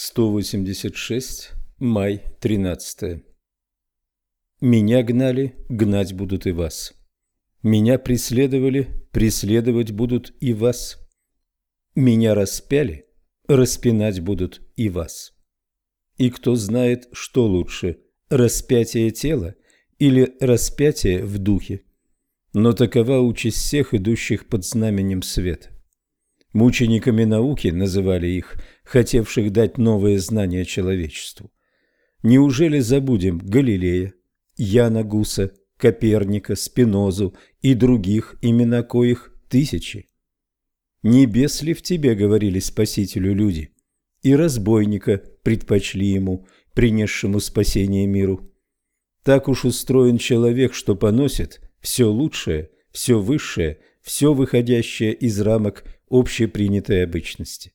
186, май 13. Меня гнали, гнать будут и вас. Меня преследовали, преследовать будут и вас. Меня распяли, распинать будут и вас. И кто знает, что лучше, распятие тела или распятие в духе. Но такова участь всех, идущих под знаменем света. Мучениками науки называли их, хотевших дать новые знания человечеству. Неужели забудем Галилея, Яна Гуса, Коперника, Спинозу и других, имена коих тысячи? Небес ли в тебе, говорили Спасителю люди, и разбойника предпочли ему, принесшему спасение миру? Так уж устроен человек, что поносит все лучшее, все высшее, все выходящее из рамок общепринятой обычности.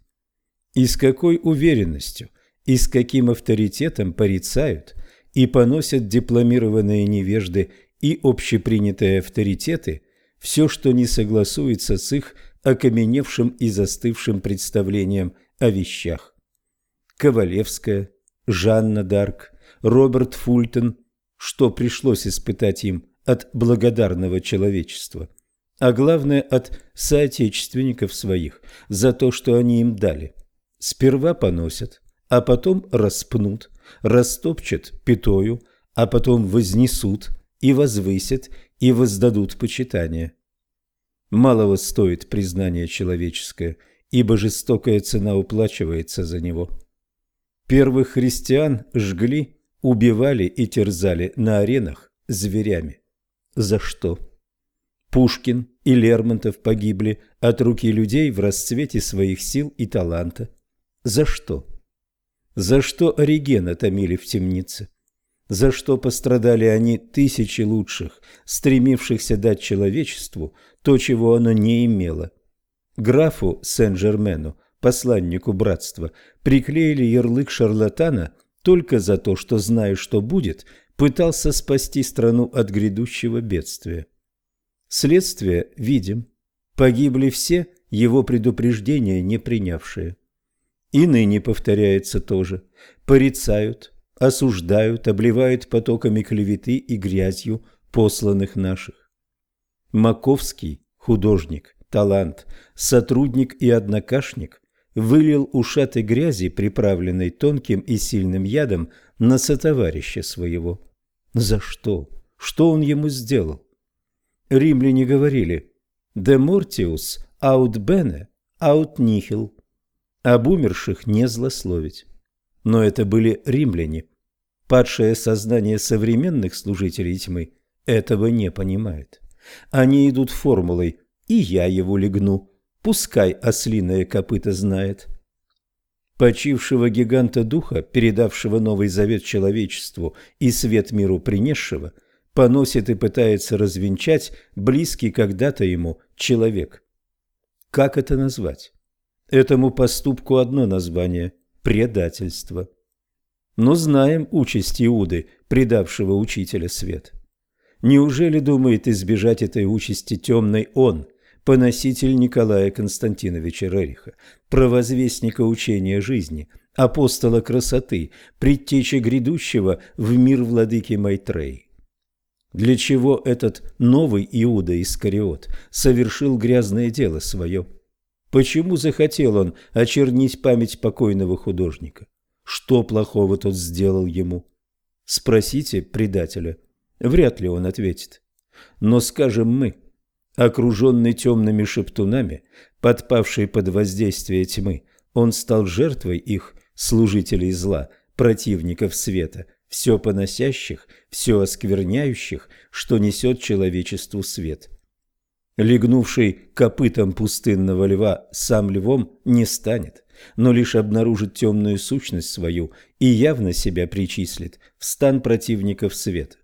И с какой уверенностью и с каким авторитетом порицают и поносят дипломированные невежды и общепринятые авторитеты все, что не согласуется с их окаменевшим и застывшим представлением о вещах. Ковалевская, Жанна Дарк, Роберт Фултон, что пришлось испытать им от благодарного человечества – а главное от соотечественников своих за то, что они им дали. Сперва поносят, а потом распнут, растопчат пятою, а потом вознесут и возвысят и воздадут почитание. Малого стоит признание человеческое, ибо жестокая цена уплачивается за него. Первых христиан жгли, убивали и терзали на аренах зверями. За что? Пушкин и Лермонтов погибли от руки людей в расцвете своих сил и таланта. За что? За что Оригена томили в темнице? За что пострадали они тысячи лучших, стремившихся дать человечеству то, чего оно не имело? Графу Сен-Жермену, посланнику братства, приклеили ярлык шарлатана только за то, что, зная, что будет, пытался спасти страну от грядущего бедствия. Следствие видим. Погибли все, его предупреждения не принявшие. И ныне повторяется тоже. Порицают, осуждают, обливают потоками клеветы и грязью посланных наших. Маковский, художник, талант, сотрудник и однокашник, вылил ушаты грязи, приправленной тонким и сильным ядом, на сотоварища своего. За что? Что он ему сделал? Римляне говорили «De mortius aut bene aut nihil» об умерших не злословить. Но это были римляне. Падшее сознание современных служителей тьмы этого не понимает. Они идут формулой «и я его легну», пускай ослиное копыто знает. Почившего гиганта духа, передавшего Новый Завет человечеству и свет миру принесшего – поносит и пытается развенчать близкий когда-то ему человек. Как это назвать? Этому поступку одно название – предательство. Но знаем участь Иуды, предавшего учителя свет. Неужели думает избежать этой участи темный он, поноситель Николая Константиновича Рериха, провозвестника учения жизни, апостола красоты, предтечи грядущего в мир владыки Майтреи? Для чего этот новый Иуда Искариот совершил грязное дело свое? Почему захотел он очернить память покойного художника? Что плохого тот сделал ему? Спросите предателя. Вряд ли он ответит. Но скажем мы, окруженный темными шептунами, подпавший под воздействие тьмы, он стал жертвой их, служителей зла, противников света, все поносящих, все оскверняющих, что несет человечеству свет. Легнувший копытом пустынного льва сам львом не станет, но лишь обнаружит темную сущность свою и явно себя причислит в стан противников света.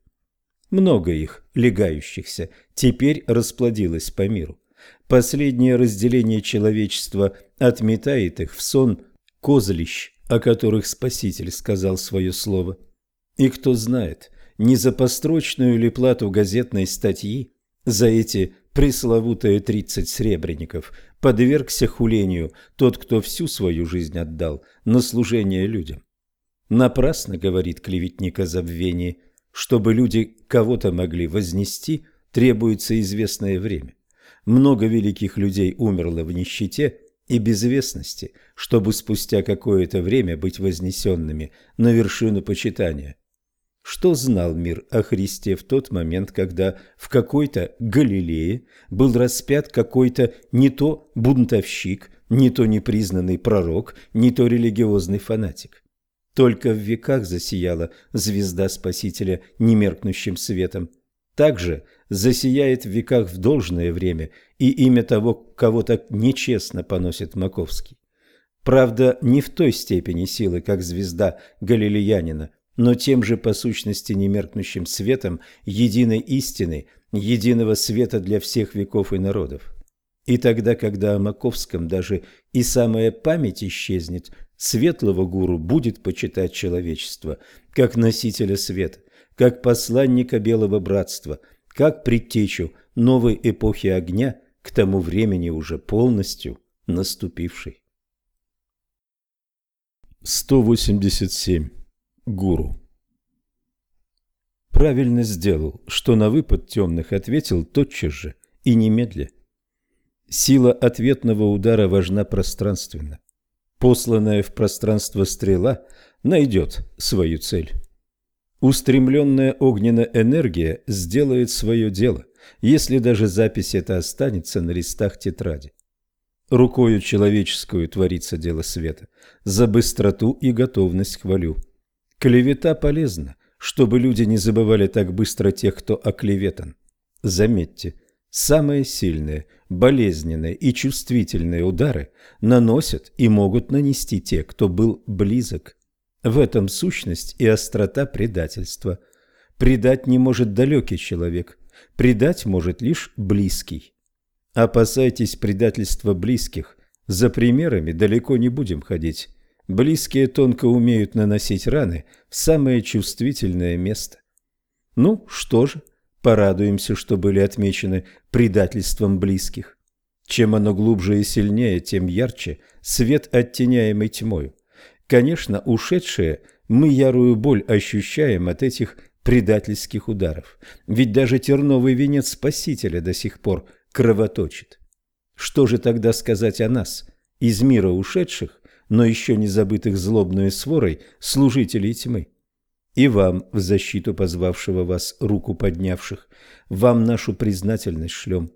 Много их, легающихся, теперь расплодилось по миру. Последнее разделение человечества отметает их в сон козлищ, о которых Спаситель сказал свое слово – и кто знает, не за построчную ли плату газетной статьи, за эти пресловутые тридцать сребреников, подвергся хулению тот, кто всю свою жизнь отдал на служение людям. Напрасно, говорит клеветник о забвении, чтобы люди кого-то могли вознести, требуется известное время. Много великих людей умерло в нищете и безвестности, чтобы спустя какое-то время быть вознесенными на вершину почитания. Что знал мир о Христе в тот момент, когда в какой-то Галилее был распят какой-то не то бунтовщик, не то непризнанный пророк, не то религиозный фанатик? Только в веках засияла звезда Спасителя немеркнущим светом. Также засияет в веках в должное время и имя того, кого так нечестно поносит Маковский. Правда, не в той степени силы, как звезда галилеянина, но тем же по сущности немеркнущим светом единой истины, единого света для всех веков и народов. И тогда, когда о Маковском даже и самая память исчезнет, светлого гуру будет почитать человечество как носителя света, как посланника белого братства, как предтечу новой эпохи огня, к тому времени уже полностью наступившей. 187 гуру. Правильно сделал, что на выпад темных ответил тотчас же и немедля. Сила ответного удара важна пространственно. Посланная в пространство стрела найдет свою цель. Устремленная огненная энергия сделает свое дело, если даже запись эта останется на листах тетради. Рукою человеческую творится дело света. За быстроту и готовность хвалю. Клевета полезна, чтобы люди не забывали так быстро тех, кто оклеветан. Заметьте, самые сильные, болезненные и чувствительные удары наносят и могут нанести те, кто был близок. В этом сущность и острота предательства. Предать не может далекий человек, предать может лишь близкий. Опасайтесь предательства близких, за примерами далеко не будем ходить. Близкие тонко умеют наносить раны в самое чувствительное место. Ну, что же, порадуемся, что были отмечены предательством близких. Чем оно глубже и сильнее, тем ярче свет, оттеняемый тьмою. Конечно, ушедшие мы ярую боль ощущаем от этих предательских ударов. Ведь даже терновый венец Спасителя до сих пор кровоточит. Что же тогда сказать о нас, из мира ушедших, но еще не забытых злобной сворой служителей тьмы. И вам, в защиту позвавшего вас руку поднявших, вам нашу признательность шлем.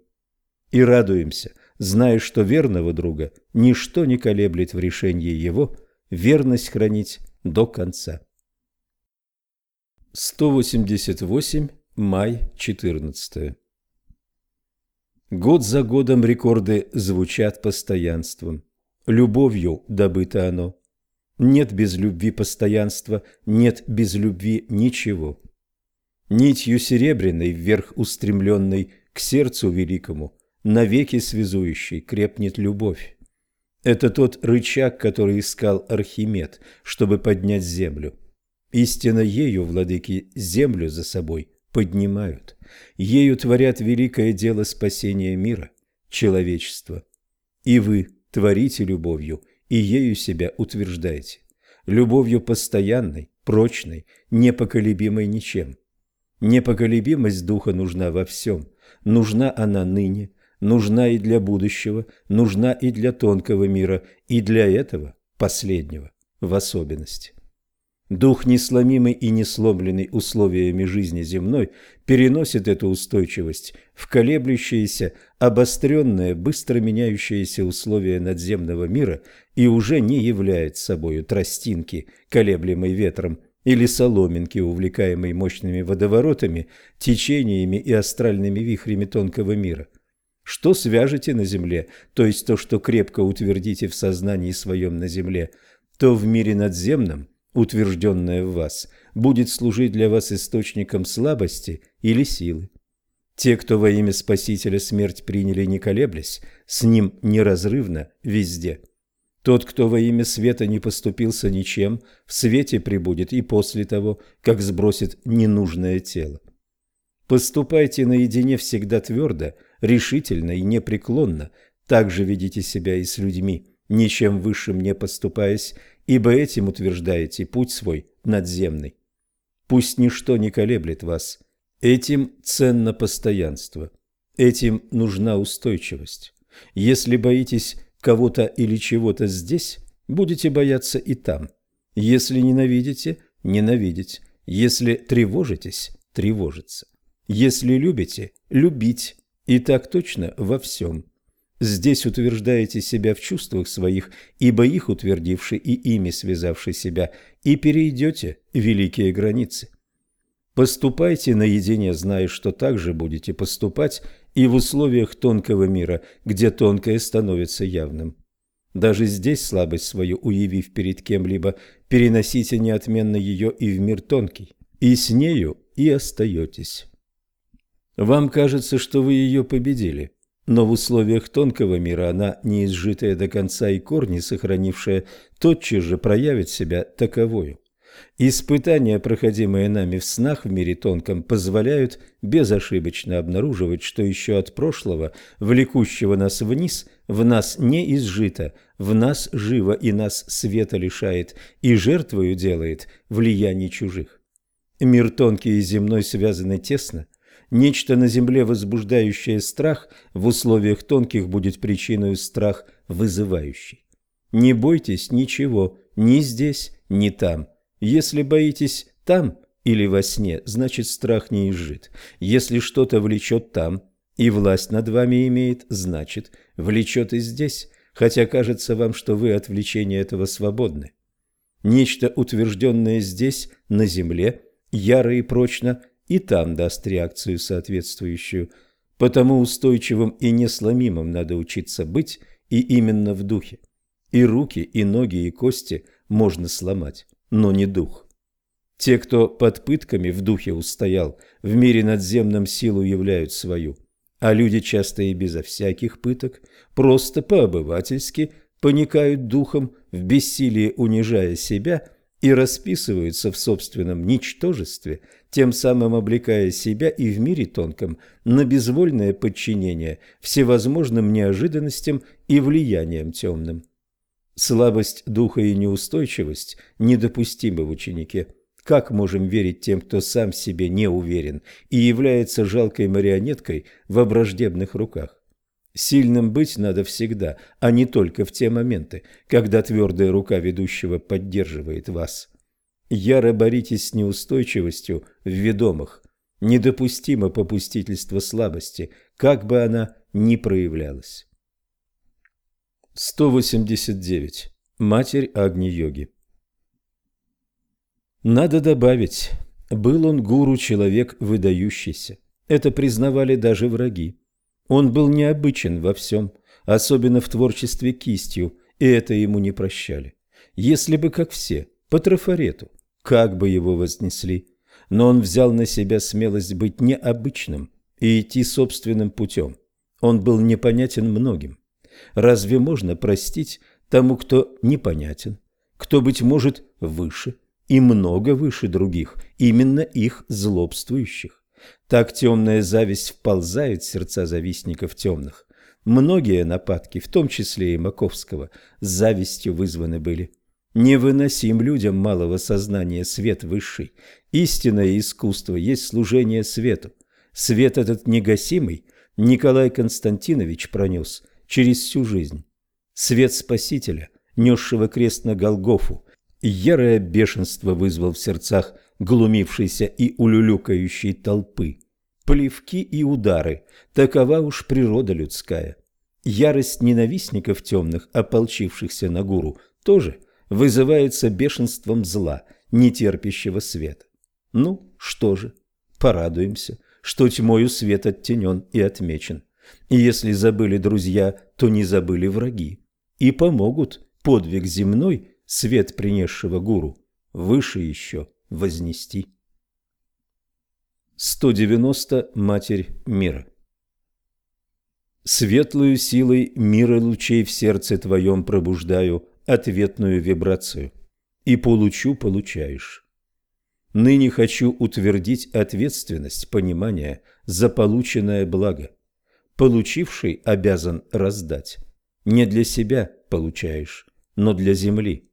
И радуемся, зная, что верного друга ничто не колеблет в решении его верность хранить до конца. 188. Май 14. Год за годом рекорды звучат постоянством. Любовью добыто оно. Нет без любви постоянства, нет без любви ничего. Нитью серебряной вверх устремленной к сердцу великому, навеки связующей крепнет любовь. Это тот рычаг, который искал Архимед, чтобы поднять землю. Истинно ею, владыки, землю за собой поднимают. Ею творят великое дело спасения мира, человечества. И вы, творите любовью и ею себя утверждайте. Любовью постоянной, прочной, непоколебимой ничем. Непоколебимость духа нужна во всем. Нужна она ныне, нужна и для будущего, нужна и для тонкого мира, и для этого, последнего, в особенности. Дух, несломимый и несломленный условиями жизни земной, переносит эту устойчивость в колеблющиеся, обостренные, быстро меняющиеся условия надземного мира и уже не является собою тростинки, колеблемой ветром, или соломинки, увлекаемой мощными водоворотами, течениями и астральными вихрями тонкого мира. Что свяжете на земле, то есть то, что крепко утвердите в сознании своем на земле, то в мире надземном – утвержденное в вас, будет служить для вас источником слабости или силы. Те, кто во имя Спасителя смерть приняли не колеблясь, с ним неразрывно везде. Тот, кто во имя света не поступился ничем, в свете пребудет и после того, как сбросит ненужное тело. Поступайте наедине всегда твердо, решительно и непреклонно, так же ведите себя и с людьми, ничем высшим не поступаясь, ибо этим утверждаете путь свой надземный. Пусть ничто не колеблет вас. Этим ценно постоянство. Этим нужна устойчивость. Если боитесь кого-то или чего-то здесь, будете бояться и там. Если ненавидите – ненавидеть. Если тревожитесь – тревожиться. Если любите – любить. И так точно во всем. Здесь утверждаете себя в чувствах своих, ибо их утвердивший и ими связавший себя, и перейдете великие границы. Поступайте наедине, зная, что так же будете поступать и в условиях тонкого мира, где тонкое становится явным. Даже здесь слабость свою уявив перед кем-либо, переносите неотменно ее и в мир тонкий, и с нею и остаетесь. Вам кажется, что вы ее победили – но в условиях тонкого мира она, не изжитая до конца и корни сохранившая, тотчас же проявит себя таковою. Испытания, проходимые нами в снах в мире тонком, позволяют безошибочно обнаруживать, что еще от прошлого, влекущего нас вниз, в нас не изжито, в нас живо и нас света лишает, и жертвою делает влияние чужих. Мир тонкий и земной связаны тесно, Нечто на земле, возбуждающее страх, в условиях тонких будет причиной страх вызывающий. Не бойтесь ничего, ни здесь, ни там. Если боитесь там или во сне, значит страх не изжит. Если что-то влечет там и власть над вами имеет, значит влечет и здесь, хотя кажется вам, что вы от влечения этого свободны. Нечто, утвержденное здесь, на земле, яро и прочно – и там даст реакцию соответствующую. Потому устойчивым и несломимым надо учиться быть и именно в духе. И руки, и ноги, и кости можно сломать, но не дух. Те, кто под пытками в духе устоял, в мире надземном силу являют свою, а люди часто и безо всяких пыток, просто по-обывательски поникают духом, в бессилии унижая себя и расписываются в собственном ничтожестве – тем самым облекая себя и в мире тонком на безвольное подчинение всевозможным неожиданностям и влияниям темным. Слабость духа и неустойчивость недопустимы в ученике. Как можем верить тем, кто сам себе не уверен и является жалкой марионеткой в враждебных руках? Сильным быть надо всегда, а не только в те моменты, когда твердая рука ведущего поддерживает вас. Яро боритесь с неустойчивостью в ведомых. Недопустимо попустительство слабости, как бы она ни проявлялась. 189. Матерь Агни-йоги Надо добавить, был он гуру, человек выдающийся. Это признавали даже враги. Он был необычен во всем, особенно в творчестве кистью, и это ему не прощали. Если бы, как все, по трафарету, как бы его вознесли. Но он взял на себя смелость быть необычным и идти собственным путем. Он был непонятен многим. Разве можно простить тому, кто непонятен, кто, быть может, выше и много выше других, именно их злобствующих? Так темная зависть вползает в сердца завистников темных. Многие нападки, в том числе и Маковского, завистью вызваны были. Невыносим людям малого сознания свет высший. Истинное искусство есть служение свету. Свет этот негасимый Николай Константинович пронес через всю жизнь. Свет Спасителя, несшего крест на Голгофу, ярое бешенство вызвал в сердцах глумившейся и улюлюкающей толпы. Плевки и удары – такова уж природа людская. Ярость ненавистников темных, ополчившихся на гуру, тоже – вызывается бешенством зла, нетерпящего света. Ну, что же, порадуемся, что тьмою свет оттенен и отмечен. И если забыли друзья, то не забыли враги. И помогут подвиг земной, свет принесшего гуру, выше еще вознести. 190. Матерь мира Светлую силой мира лучей в сердце твоем пробуждаю – ответную вибрацию, и получу получаешь. Ныне хочу утвердить ответственность понимания за полученное благо. Получивший обязан раздать. Не для себя получаешь, но для земли.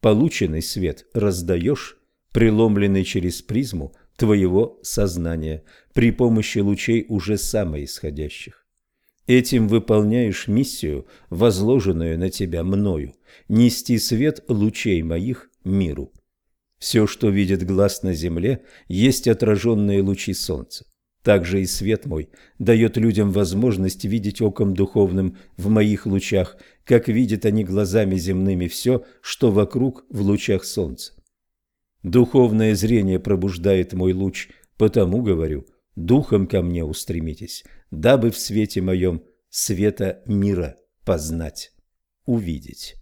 Полученный свет раздаешь, преломленный через призму твоего сознания при помощи лучей уже самоисходящих. Этим выполняешь миссию, возложенную на тебя мною, нести свет лучей моих миру. Все, что видит глаз на земле, есть отраженные лучи солнца. Также и свет мой дает людям возможность видеть оком духовным в моих лучах, как видят они глазами земными все, что вокруг в лучах солнца. Духовное зрение пробуждает мой луч, потому говорю, духом ко мне устремитесь, дабы в свете моем света мира познать, увидеть.